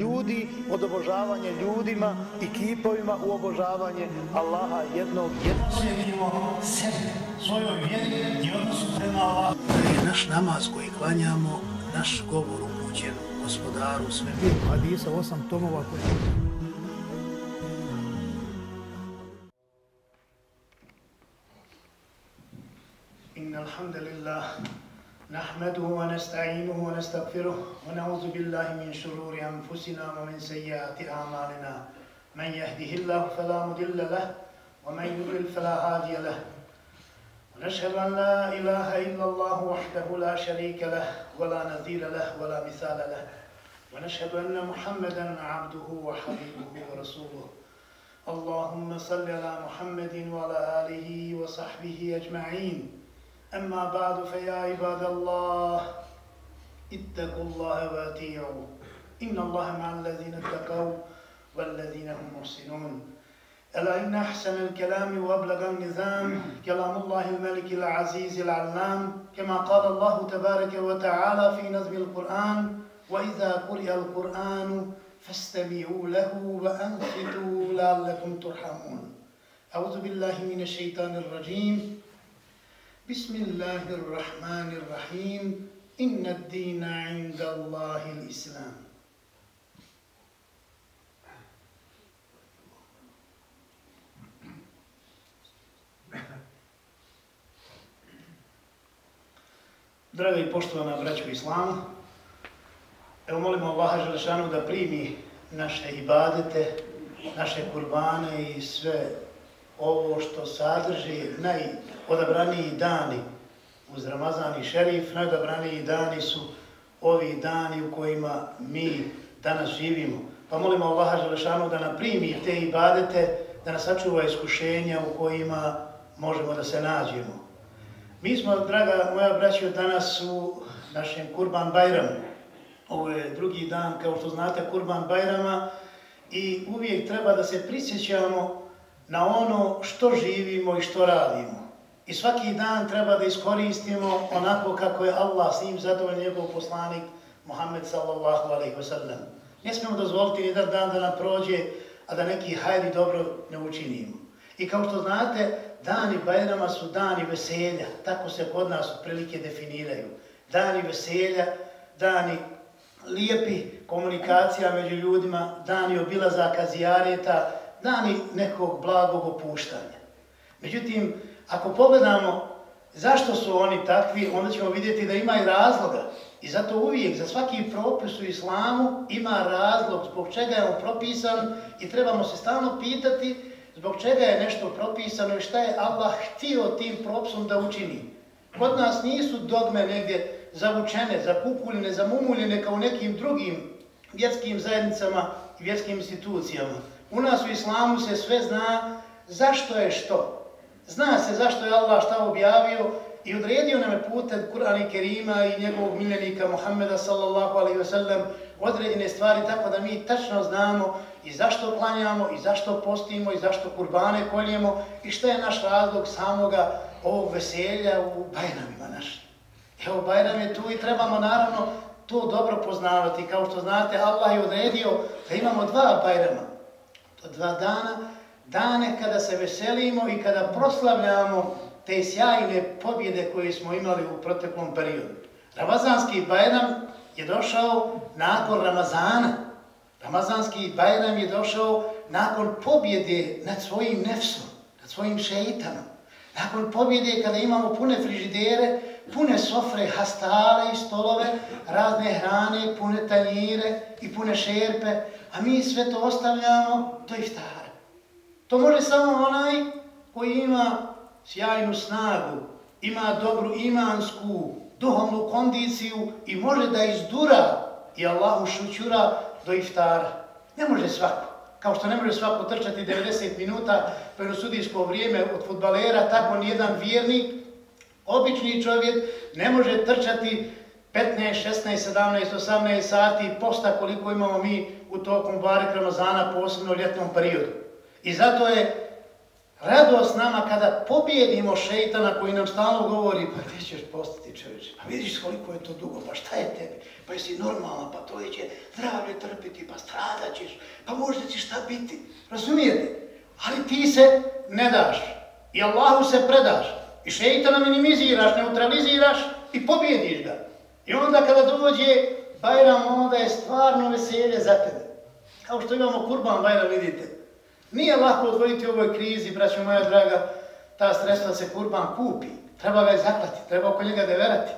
ljudi od obožavanja ljudima i kipovima u obožavanje Allaha jednog jednog. Osvjetimo sebi, svojoj vjeri i odnosu prema Allahu. Naš namaz koji klanjamo, naš govor upućen gospodaru sve. Hadisa osam tomova koji إن الحمد لله نحمده ونستعينه ونستغفره ونعوذ بالله من شرور أنفسنا ومن سيئات أعمالنا. من يهده الله فلا مضل له ومن يضلل فلا هادي له. ونشهد أن لا إله إلا الله وحده لا شريك له ولا نظير له ولا مثال له. ونشهد أن محمدا عبده وحبيبه ورسوله. اللهم صل على محمد وعلى آله وصحبه أجمعين. أما بعد فيا عباد الله اتقوا الله واتيعوا إن الله مع الذين اتقوا والذين هم محسنون. ألا إن أحسن الكلام وأبلغ النظام كلام الله الملك العزيز العلام كما قال الله تبارك وتعالى في نظم القرآن وإذا قرئ القرآن فاستمعوا له وأنصتوا لعلكم ترحمون. أعوذ بالله من الشيطان الرجيم. بسم الله الرحمن الرحيم إن الدين عند الله الإسلام Draga i poštovana braćo Islamu, evo molimo Allaha Želešanu da primi naše ibadete, naše kurbane i sve ovo što sadrži najodabraniji dani uz Ramazan i Šerif, najodabraniji dani su ovi dani u kojima mi danas živimo. Pa molimo Allaha Želešanu da nam primi te ibadete, da nas sačuva iskušenja u kojima možemo da se nađemo. Mi smo, draga moja braćo, danas u našem Kurban Bajramu. Ovo je drugi dan, kao što znate, Kurban Bajrama i uvijek treba da se prisjećamo na ono što živimo i što radimo. I svaki dan treba da iskoristimo onako kako je Allah s njim zadovoljno njegov poslanik Muhammed sallallahu alaihi wa sallam. Ne smijemo dozvoliti jedan dan da nam prođe, a da neki hajdi dobro ne učinimo. I kao što znate, dani Bajrama su dani veselja, tako se kod nas prilike definiraju. Dani veselja, dani lijepi komunikacija među ljudima, dani obilazaka zijareta, dani nekog blagog opuštanja. Međutim, ako pogledamo zašto su oni takvi, onda ćemo vidjeti da ima i razloga. I zato uvijek, za svaki propis u islamu ima razlog zbog čega je on propisan i trebamo se stalno pitati zbog čega je nešto propisano i šta je Allah htio tim propisom da učini. Kod nas nisu dogme negdje zavučene, zakukuljene, zamumuljene kao u nekim drugim vjetskim zajednicama i vjetskim institucijama. U nas u islamu se sve zna zašto je što. Zna se zašto je Allah šta objavio i odredio nam je putem Kur'ana i Kerima i njegovog miljenika Muhammeda sallallahu alaihi ve sellem određene stvari tako da mi tačno znamo i zašto klanjamo i zašto postimo i zašto kurbane koljemo i šta je naš razlog samoga ovog veselja u Bajramima našim. Evo Bajram je tu i trebamo naravno to dobro poznavati. Kao što znate, Allah je odredio da imamo dva Bajrama. Pa dva dana, dane kada se veselimo i kada proslavljamo te sjajne pobjede koje smo imali u proteklom periodu. Ramazanski Bajram je došao nakon Ramazana. Ramazanski Bajram je došao nakon pobjede nad svojim nefsom, nad svojim šeitanom. Nakon pobjede kada imamo pune frižidere, pune sofre, hastale i stolove, razne hrane, pune tanjire i pune šerpe, a mi sve to ostavljamo do iftara. To može samo onaj koji ima sjajnu snagu, ima dobru imansku, duhovnu kondiciju i može da izdura i Allahu šućura do iftara. Ne može svako. Kao što ne može svako trčati 90 minuta preno sudijsko vrijeme od futbalera, tako nijedan vjernik, obični čovjek, ne može trčati 15, 16, 17, 18 sati posta koliko imamo mi u tokom Barek Ramazana, posebno u ljetnom periodu. I zato je radost nama kada pobjedimo šeitana koji nam stalno govori pa gdje ćeš postati čovječe, pa vidiš koliko je to dugo, pa šta je tebi, pa jesi normalna, pa to će zdravlje trpiti, pa stradat ćeš, pa možda ćeš šta biti, razumijete? Ali ti se ne daš. I Allahu se predaš i šeitana minimiziraš, neutraliziraš i pobjediš ga. I onda kada dođe Bajram, onda je stvarno veselje za tebe. Kao što imamo kurban Bajram, vidite. Nije lako odvojiti u ovoj krizi, braćo moja draga, ta sredstva se kurban kupi. Treba ga je zaklati, treba oko njega deverati.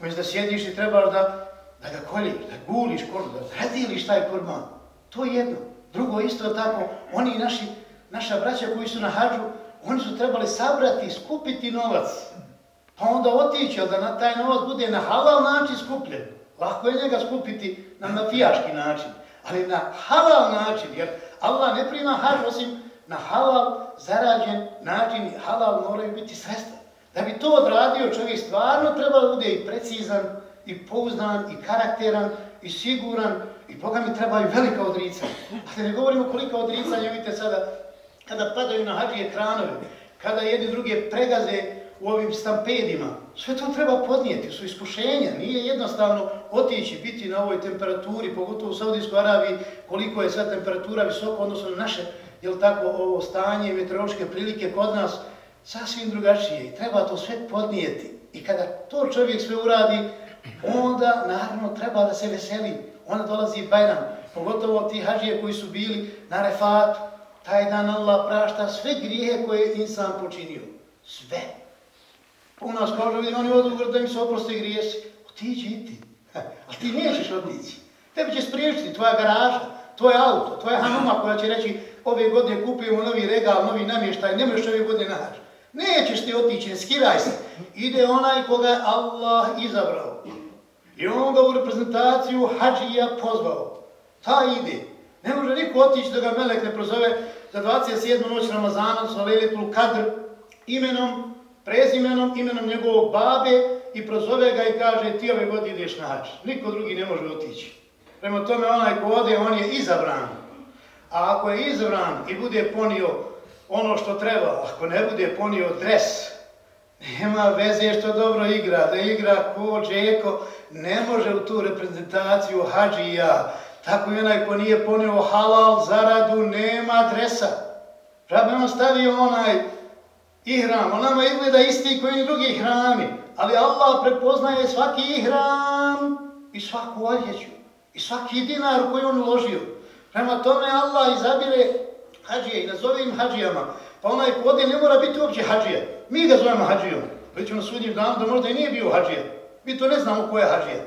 Umjesto da sjediš i trebaš da, da ga koljiš, da guliš kurban, da radiliš taj kurban. To je jedno. Drugo isto tako, oni naši, naša braća koji su na hađu, oni su trebali sabrati, skupiti novac. Pa onda otići, da na taj novac bude na halal način skupljen. Lako je njega skupiti na mafijaški način, ali na halal način, jer Allah ne prima hađ osim na halal zarađen način i halal moraju biti sredstva. Da bi to odradio čovjek stvarno treba da bude i precizan, i pouznan, i karakteran, i siguran, i Boga mi treba i velika odricanja. A da ne govorimo koliko odricanja, vidite sada, kada padaju na hađije kranove, kada jedni druge pregaze u ovim stampedima, sve to treba podnijeti, su iskušenja, nije jednostavno otići, biti na ovoj temperaturi, pogotovo u Saudijskoj Arabiji, koliko je sad temperatura visoka, odnosno naše, jel tako, ovo stanje, meteorološke prilike kod nas, sasvim drugačije i treba to sve podnijeti. I kada to čovjek sve uradi, onda naravno treba da se veseli. Onda dolazi Bajram, pogotovo ti hađije koji su bili na refatu, taj dan Allah prašta sve grijehe koje je insan počinio. Sve. U nas kaže, vidim, oni odu da mi se oproste grijesi. Otiđi i ti. A ti nećeš otići. Tebi će spriječiti tvoja garaža, tvoj auto, tvoja hanuma koja će reći ove godine kupujemo novi regal, novi namještaj, ne možeš ove godine naći. Nećeš ti otići, skiraj se. Ide onaj koga je Allah izabrao. I on ga u reprezentaciju hađija pozvao. Ta ide. Ne može niko otići da ga melek ne prozove za 27. noć Ramazana sa Lelitul Kadr imenom, prezimenom, imenom njegovog babe i prozove ga i kaže ti ove godine ideš na hač. Niko drugi ne može otići. Prema tome onaj ko ode, on je izabran. A ako je izabran i bude ponio ono što treba, ako ne bude ponio dres, nema veze što dobro igra, da igra ko džeko, ne može u tu reprezentaciju hađija, Tako i onaj ko nije ponio halal zaradu, nema dresa. Rabe on stavio onaj ihram, on nama izgleda isti koji i drugi hrami, ali Allah prepoznaje svaki ihram i svaku odjeću i svaki dinar koji on uložio. Prema tome Allah izabire hađije i nazove im hađijama, pa onaj kode ne mora biti uopće hađija. Mi ga zovemo hađijom, već ono na sudnjem da možda i nije bio hađija. Mi to ne znamo ko je hađija.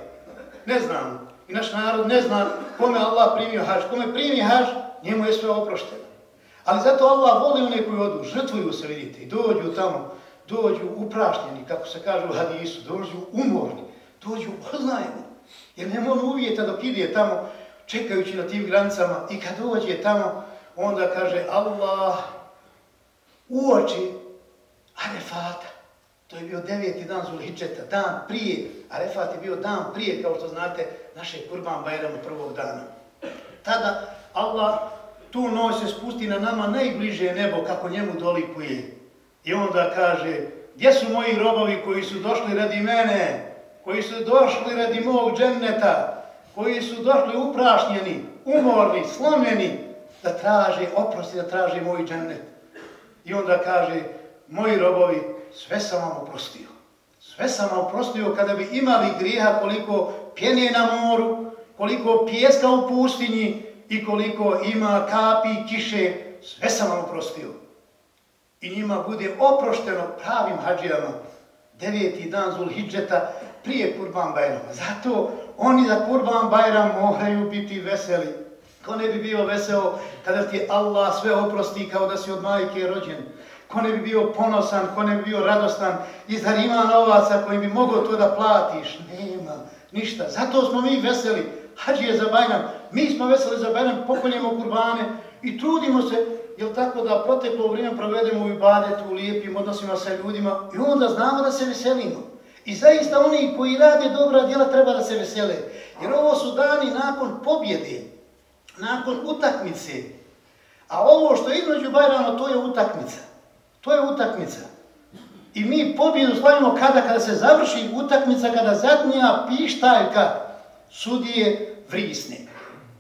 Ne znamo. I naš narod ne zna kome Allah primio haž. Kome primi haž, njemu je sve oprošteno. Ali zato Allah voli one koji odu, žrtvuju se, vidite, i dođu tamo, dođu uprašnjeni, kako se kaže u hadisu, dođu umorni, dođu oznajeni. Jer ne mogu ono uvijeta dok ide tamo, čekajući na tim granicama, i kad dođe tamo, onda kaže Allah oči Arefata. To je bio deveti dan Zulhidžeta, dan prije, Arefat je bio dan prije, kao što znate, naše kurban Bajramu prvog dana. Tada Allah tu noć se spusti na nama najbliže nebo kako njemu dolikuje. I onda kaže, gdje su moji robovi koji su došli radi mene, koji su došli radi mog dženneta, koji su došli uprašnjeni, umorni, slomljeni, da traže oprosti, da traže moj džennet. I onda kaže, moji robovi, sve sam vam oprostio. Sve sam vam oprostio kada bi imali grijeha koliko pjene na moru, koliko pjeska u pustinji i koliko ima kapi, kiše, sve sam vam oprostio. I njima bude oprošteno pravim hađijama deveti dan Zulhidžeta prije Kurban Bajrama. Zato oni za Kurban Bajram moraju biti veseli. Ko ne bi bio veseo kada ti Allah sve oprosti kao da si od majke rođen? ko ne bi bio ponosan, ko ne bi bio radostan, i zar ima novaca koji bi mogao to da platiš? Nema, ništa. Zato smo mi veseli. Hađi je za Bajram. Mi smo veseli za Bajram, pokoljemo kurbane i trudimo se, jel tako da proteklo vrijeme provedemo u ibadetu, u lijepim odnosima sa ljudima i onda znamo da se veselimo. I zaista oni koji rade dobra djela treba da se vesele. Jer ovo su dani nakon pobjede, nakon utakmice. A ovo što je između Bajrama, to je utakmica. To je utakmica. I mi pobjedu slavimo kada, kada se završi utakmica, kada zadnja pištaljka sudije vrisne.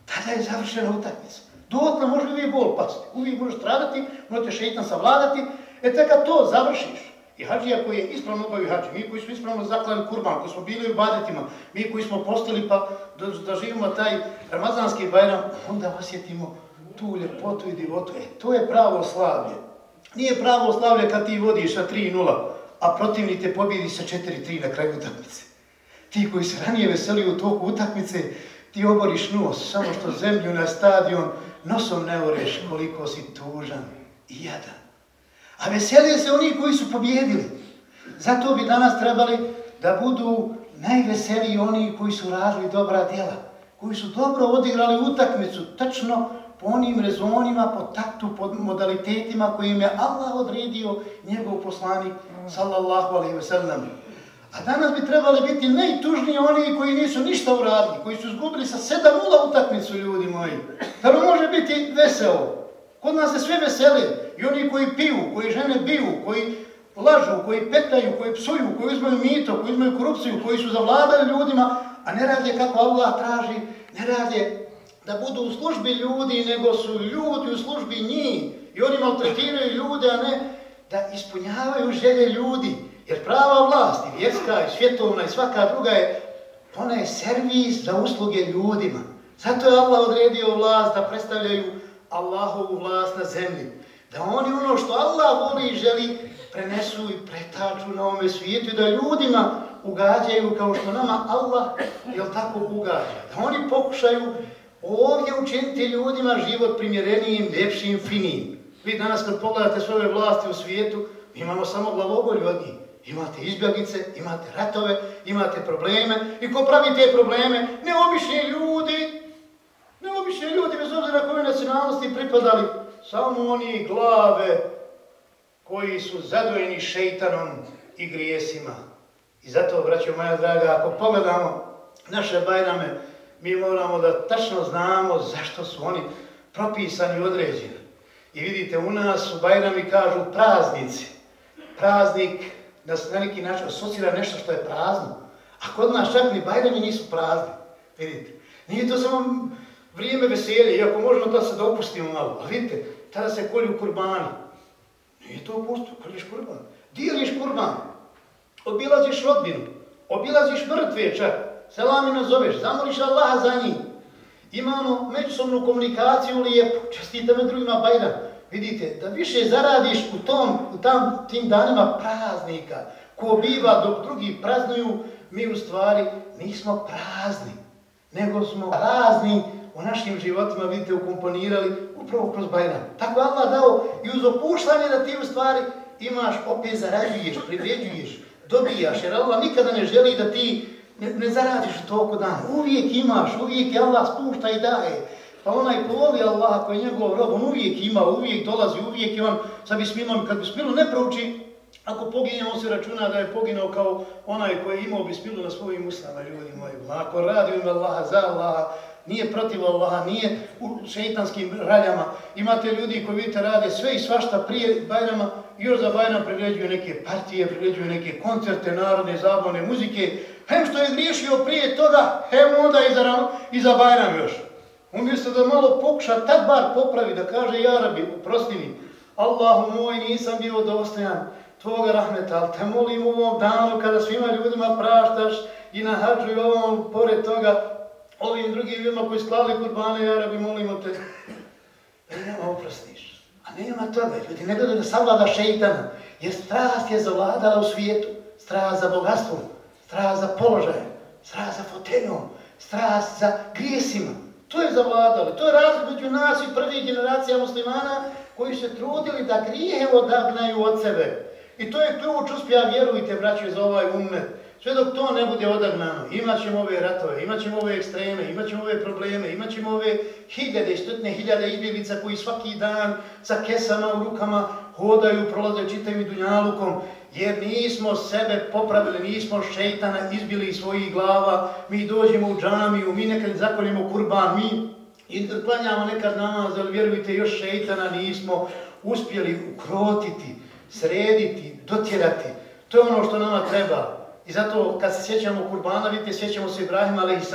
Tada je završena utakmica. Dotle može uvijek gol pasti, uvijek možeš stradati, možete šeitan savladati. E te kad to završiš, i hađija koji je ispravno obavio hađi, mi koji smo ispravno zaklali kurban, koji smo bili u badetima, mi koji smo postali pa da, da živimo taj ramazanski bajram, onda osjetimo tu ljepotu i divotu. E, to je pravo slavlje. Nije pravo slavlje kad ti vodiš sa 3-0, a protivni te pobjedi sa 4-3 na kraju utakmice. Ti koji se ranije veseli u toku utakmice, ti oboriš nos, samo što zemlju na stadion nosom ne oreš koliko si tužan i jadan. A veselije se oni koji su pobjedili. Zato bi danas trebali da budu najveseliji oni koji su radili dobra djela, koji su dobro odigrali utakmicu, tačno po onim rezonima, po taktu, po modalitetima kojim je Allah odredio njegov poslanik, sallallahu alaihi ve sellem. A danas bi trebali biti najtužniji oni koji nisu ništa uradili, koji su zgubili sa 7-0 utakmicu, ljudi moji. Da može biti veselo. Kod nas se sve veseli. I oni koji piju, koji žene biju, koji lažu, koji petaju, koji psuju, koji uzmaju mito, koji uzmaju korupciju, koji su zavladali ljudima, a ne rade kako Allah traži, ne rade da budu u službi ljudi, nego su ljudi u službi njih. I oni maltretiraju ljude, a ne da ispunjavaju želje ljudi. Jer prava vlast, i vjetska, i svjetovna, i svaka druga je, ona je servis za usluge ljudima. Zato je Allah odredio vlast da predstavljaju Allahovu vlast na zemlji. Da oni ono što Allah voli i želi prenesu i pretaču na ovome svijetu i da ljudima ugađaju kao što nama Allah jel tako ugađa. Da oni pokušaju ovdje učiniti ljudima život primjerenijim, ljepšim, finijim. Vi danas kad pogledate svoje vlasti u svijetu, imamo samo glavobolju od njih. Imate izbjegice, imate ratove, imate probleme. I ko pravi te probleme? Neobični ljudi. Neobični ljudi, bez obzira koje nacionalnosti pripadali. Samo oni glave koji su zadojeni šeitanom i grijesima. I zato, braćo moja draga, ako pogledamo naše bajrame, mi moramo da tačno znamo zašto su oni propisani i određeni. I vidite, u nas u bajrami kažu praznici. Praznik da se na neki način asocira nešto što je prazno. A kod nas čak ni Bajrami nisu prazni. Vidite, nije to samo vrijeme veselje, iako možemo da se dopustimo malo. Ali vidite, tada se kolju kurbani. Nije to opustu, kolješ kurban. Dijeliš kurban, obilaziš rodbinu, obilaziš mrtve čak, selami nazoveš, zamoliš Allaha za njih. Imamo međusobnu komunikaciju lijepu, čestite me drugima Bajram. Vidite, da više zaradiš u tom, u tam, tim danima praznika, ko biva dok drugi praznuju, mi u stvari nismo prazni, nego smo razni u našim životima, vidite, ukomponirali upravo kroz Bajram. Tako je Allah dao i uz opuštanje da ti u stvari imaš, opet zarađuješ, privređuješ, dobijaš, jer Allah nikada ne želi da ti ne, ne zaradiš toliko dana. Uvijek imaš, uvijek je Allah spušta i daje. Pa onaj ko voli Allah, ko je njegov rob, on uvijek ima, uvijek dolazi, uvijek je on sa bismilom. Kad bismilu ne prouči, ako pogine, on se računa da je poginao kao onaj koji je imao bismilu na svojim usnama, ljudi moji. Ako radi u ime Allaha, za Allaha, nije protiv Allaha, nije u šeitanskim raljama. Imate ljudi koji vidite rade sve i svašta prije Bajrama, još za Bajram priređuju neke partije, priređuju neke koncerte, narodne, zabavne, muzike. Hem što je griješio prije toga, hem onda i za, i za Bajram još. Umjesto da malo pokuša tad bar popravi, da kaže ja rabi, uprosti mi, Allahu moj, nisam bio dostojan tvoga rahmeta, ali te molim u ovom danu kada svima ljudima praštaš i na hađu i ovom, pored toga, ovim drugim ljudima koji sklali kurbane, ja rabi, molimo te, da nema oprostiš. A nema toga, ljudi, ne gledaju da savlada šeitana, jer strast je zavladala u svijetu, strast za bogatstvom, strast za položaj, strast za foteljom, strast za grijesima. To je zavladalo. To je razlog među nas i prvih generacija muslimana koji se trudili da grijehe odagnaju od sebe. I to je ključ uspija, vjerujte, braće, za ovaj umet. Sve dok to ne bude odagnano, imat ćemo ove ratove, imat ćemo ove ekstreme, imat ćemo ove probleme, imat ćemo ove hiljade, stotne hiljade izbjeglica koji svaki dan sa kesama u rukama hodaju, prolaze čitavim dunjalukom, jer nismo sebe popravili, nismo šeitana izbili iz svojih glava, mi dođemo u džamiju, mi nekad zakoljemo kurban, mi klanjamo nekad namaz, ali vjerujte, još šeitana nismo uspjeli ukrotiti srediti, dotjerati. To je ono što nama treba. I zato kad se sjećamo kurbana, vidite, sjećamo se Ibrahima a.s.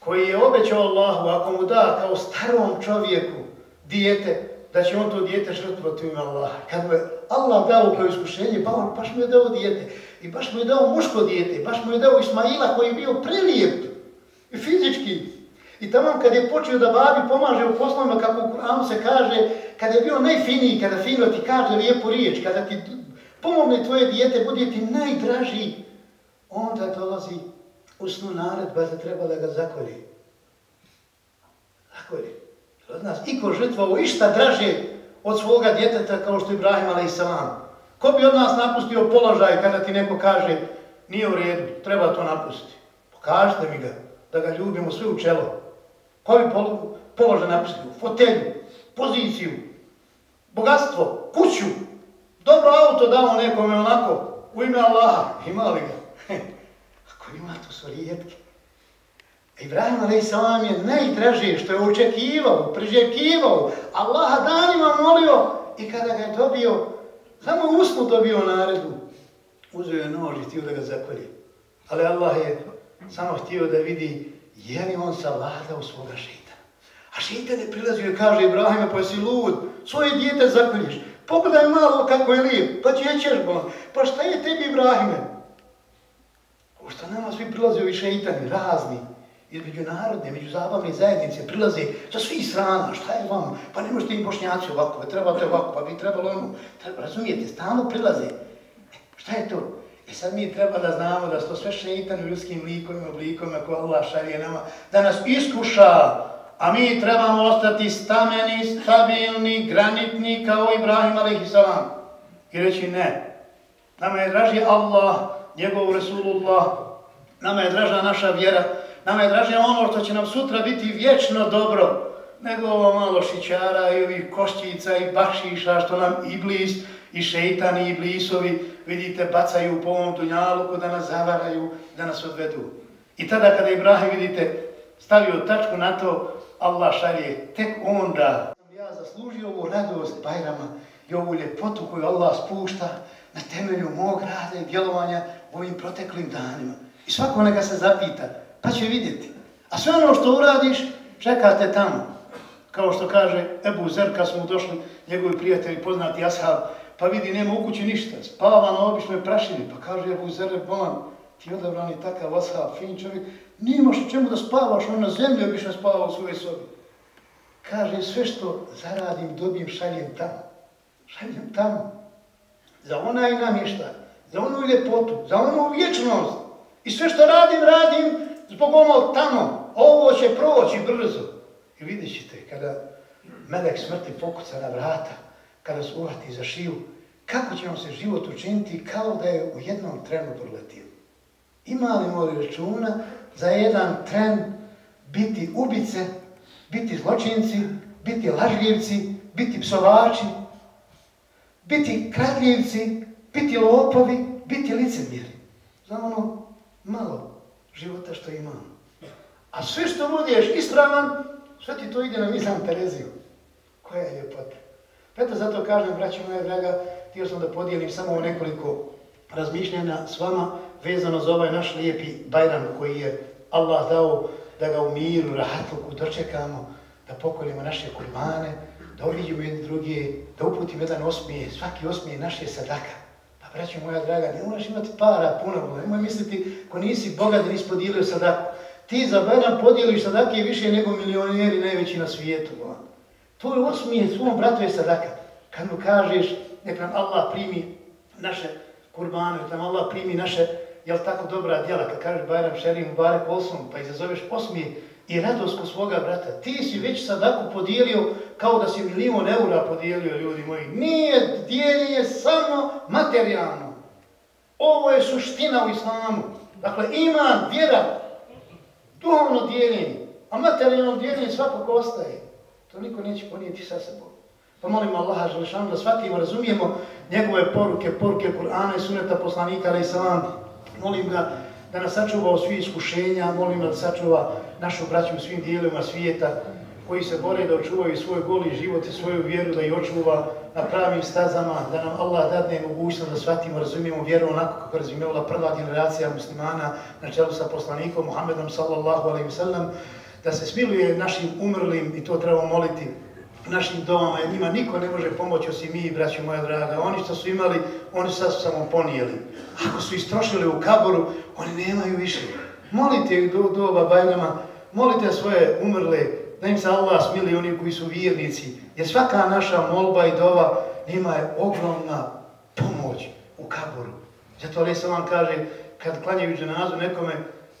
koji je obećao Allahu, ako mu da kao starom čovjeku dijete, da će on to dijete žrtvati u ime Allaha. Kad mu je Allah dao kao iskušenje, pa on baš mu je dao dijete. I baš mu je dao muško dijete, baš mu je dao Ismaila koji je bio prelijep i fizički. I tamo kad je počeo da babi pomaže u poslovima, kako u Kur'anu se kaže, kada je bio najfiniji, kada fino ti kaže lijepu riječ, kada ti pomogne tvoje dijete, bude ti najdraži, onda dolazi u snu naredba da treba da ga zakolje. Zakolje. Od nas iko žrtvao išta draže od svoga djeteta kao što je Ibrahim a.s. Ko bi od nas napustio položaj kada ti neko kaže nije u redu, treba to napustiti. Pokažite mi ga, da ga ljubimo sve u čelo. Ko bi položaj napustio? Fotelju, poziciju, bogatstvo, kuću, dobro auto dao nekome onako, u ime Allaha, ima li ga? Ako ima, to su rijetke. Ibrahim a.s. je najdražije što je očekivao, priželjkivao, Allaha danima molio i kada ga je dobio, samo usnu dobio naredu, uzeo je nož i htio da ga zakolje. Ali Allah je samo htio da vidi je li on savladao svoga šita. A šita ne prilazio i kaže Ibrahime, pa si lud, svoje dijete zakolješ. Pogledaj malo kako je lijep, pa ćećeš bon. Pa šta je tebi Ibrahime? O šta nama svi prilaze i šeitani, razni, iz međunarodne, međuzabavne zajednice, prilaze sa svih strana, šta je vam? Pa ne možete im bošnjaci ovako, pa trebate ovako, pa bi trebalo ono. Treba, razumijete, stalno prilaze. E, šta je to? E sad mi treba da znamo da su to sve šeitan u ljudskim likovima, oblikovima koje Allah šarije nama, da nas iskuša, a mi trebamo ostati stameni, stabilni, granitni kao Ibrahim a.s. I reći ne. Nama je draži Allah, njegov Resulullah, nama je draža naša vjera, nama je draže ono što će nam sutra biti vječno dobro, nego ovo malo šićara i ovih košćica i bakšiša što nam iblis i šeitani i iblisovi vidite, bacaju po ovom dunjaluku da nas zavaraju, da nas odvedu. I tada kada Ibrahim, vidite, stavio tačku na to, Allah šalje, tek onda ja zaslužio ovu radost Bajrama i ovu ljepotu koju Allah spušta na temelju mog rada i djelovanja u ovim proteklim danima. I svako neka se zapita, pa će vidjeti. A sve ono što uradiš, čekate tamo. Kao što kaže Ebu Zer, kad smo došli, njegovi prijatelji, poznati ashab, pa vidi, nema u kući ništa, spava na običnoj prašini, pa kaže Ebu Zer, Bolan, ti odabrani takav ashab, fin čovjek, nimaš u čemu da spavaš, on na zemlji obično spava u svojoj sobi. Kaže, sve što zaradim, dobijem, šaljem tamo. Šaljem tamo. Za onaj namještaj, za onu ljepotu, za onu vječnost. I sve što radim, radim zbog ono tamo. Ovo će proći brzo. I vidjet ćete, kada melek smrti pokuca na vrata, kada se uvati za šiju, kako će vam se život učiniti kao da je u jednom trenu proletio. Ima li moli računa za jedan tren biti ubice, biti zločinci, biti lažljivci, biti psovači, biti kradljivci, biti lopovi, biti licemjeri. Znam ono malo života što imam. A sve što budeš ispravan, sve ti to ide na mislam Tereziju. Koja je ljepota. Eto zato kažem, braći moja draga, htio sam da podijelim samo nekoliko razmišljanja s vama vezano za ovaj naš lijepi Bajram koji je Allah dao da ga u miru, rahatluku dočekamo, da pokoljemo naše kurmane, da ovidimo jedni drugi, da uputimo jedan osmije, svaki osmije naše sadaka. Pa moja draga, ne moraš imati para puno, nemoj misliti ko nisi bogat da nisi podijelio sadaku. Ti za Bajram podijeliš sadake više nego milioneri najveći na svijetu. To tvoj osmije svom bratu je sadaka. Kad mu kažeš, nek nam Allah primi naše kurbane, nek nam Allah primi naše, jel tako dobra djela, kad kažeš Bajram Šerim, Barek osam, pa izazoveš osmije i radost kod svoga brata. Ti si već sadaku podijelio kao da si milion eura podijelio, ljudi moji. Nije dijeljenje samo materijalno. Ovo je suština u islamu. Dakle, ima vjera, duhovno dijeljenje, a materijalno dijeljenje svakako ostaje. To niko neće ponijeti sa sebom. Pa molim Allaha Želešanu da shvatimo, razumijemo njegove poruke, poruke Kur'ana i suneta poslanika, ali i salam. Molim ga da nas sačuva od svih iskušenja, molim da sačuva našu braću u svim dijelovima svijeta, koji se bore da očuvaju svoj goli život i svoju vjeru, da ih očuva na pravim stazama, da nam Allah dadne mogućnost da shvatimo, razumijemo vjeru onako kako razumijela prva generacija muslimana na čelu sa poslanikom Muhammedom sallallahu alaihi sallam, da se smiluje našim umrlim i to trebamo moliti našim domama, jer njima niko ne može pomoći osim mi, braći moja draga. Oni što su imali, oni sad su samo ponijeli. Ako su istrošili u kaboru, oni nemaju više. Molite ih do doba Bajrama, molite svoje umrle, da im se Allah smili oni koji su vjernici. Jer svaka naša molba i dova njima je ogromna pomoć u kaboru. Zato Ali se vam kaže, kad klanjaju dženazu nekome,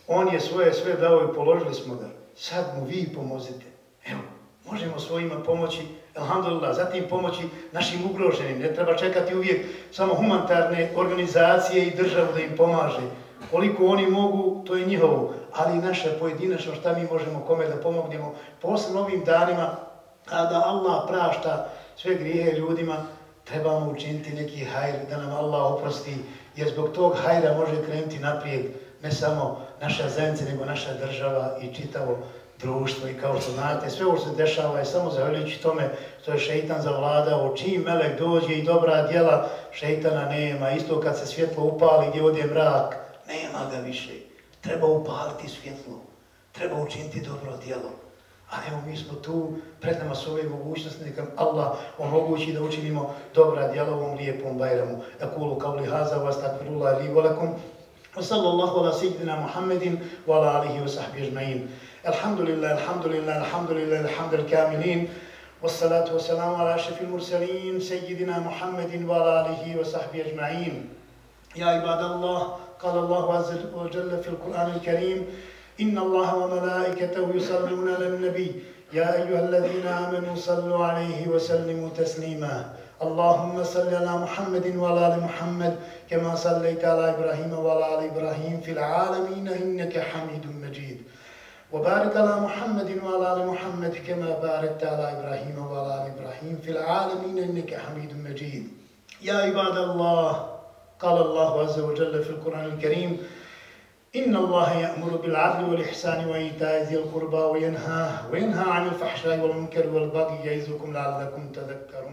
on je svoje sve dao i položili smo ga. Sad mu vi pomozite. Evo, možemo svojima pomoći, alhamdulillah, zatim pomoći našim ugroženim. Ne treba čekati uvijek samo humanitarne organizacije i državu da im pomaže. Koliko oni mogu, to je njihovo. Ali naše pojedinačno šta mi možemo kome da pomognemo, posebno ovim danima, kada Allah prašta sve grijehe ljudima, trebamo učiniti neki hajr da nam Allah oprosti, jer zbog tog hajra može krenuti naprijed ne samo naša zajednica, nego naša država i čitavo društvo i kao što znate, sve ovo se dešava je samo zahvaljujući tome što je šeitan zavladao, čim melek dođe i dobra djela, šeitana nema, isto kad se svjetlo upali gdje odje mrak, nema ga više. Treba upaliti svjetlo, treba učiniti dobro djelo. A evo mi smo tu, pred nama su ove mogućnosti, neka Allah omogući da učinimo dobra djela ovom lijepom bajramu. Ekulu kavli haza vas takvirullah ili volakum. Wa sallallahu ala sejidina Muhammedin wa ala alihi wa sahbihi ajma'in. الحمد لله الحمد لله الحمد لله الحمد الكاملين والصلاة والسلام على أشرف المرسلين سيدنا محمد وعلى آله وصحبه أجمعين. يا عباد الله قال الله عز وجل في القرآن الكريم إن الله وملائكته يصلون على النبي. يا أيها الذين آمنوا صلوا عليه وسلموا تسليما. اللهم صل على محمد وعلى آل محمد كما صليت على إبراهيم وعلى آل إبراهيم في العالمين إنك حميد مجيد. وبارك على محمد وعلى آل محمد كما باركت على إبراهيم وعلى آل إبراهيم في العالمين إنك حميد مجيد. يا عباد الله قال الله عز وجل في القرآن الكريم إن الله يأمر بالعدل والإحسان وإيتاء ذي القربى وينهى وينهى عن الفحشاء والمنكر والبغي يعظكم لعلكم تذكرون.